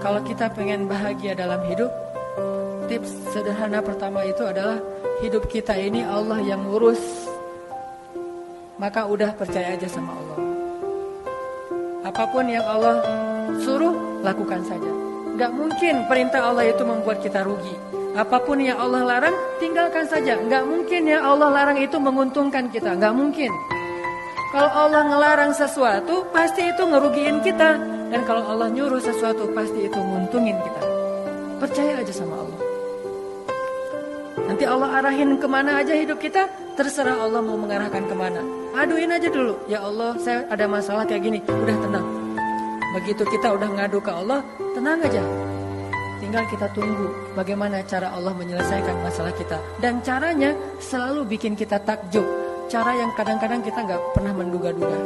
Kalau kita pengen bahagia dalam hidup, tips sederhana pertama itu adalah hidup kita ini Allah yang ngurus. Maka udah percaya aja sama Allah. Apa pun yang Allah suruh, lakukan saja. Gak mungkin perintah Allah itu membuat kita rugi. Apa pun yang Allah larang, tinggalkan saja. Gak mungkin yang Allah larang itu menguntungkan kita. Gak mungkin. Kalau Allah ngelarang sesuatu, pasti itu ngerugiin kita. Dan kalau Allah nyuruh sesuatu, pasti itu nguntungin kita. Percaya aja sama Allah. Nanti Allah arahin ke mana aja hidup kita, terserah Allah mau mengarahkan ke mana. Aduin aja dulu, ya Allah saya ada masalah kayak gini, udah tenang. Begitu kita udah ngadu ke Allah, tenang aja. Tinggal kita tunggu bagaimana cara Allah menyelesaikan masalah kita. Dan caranya selalu bikin kita takjub. Cara yang kadang-kadang kita nggak pernah menduga-duga.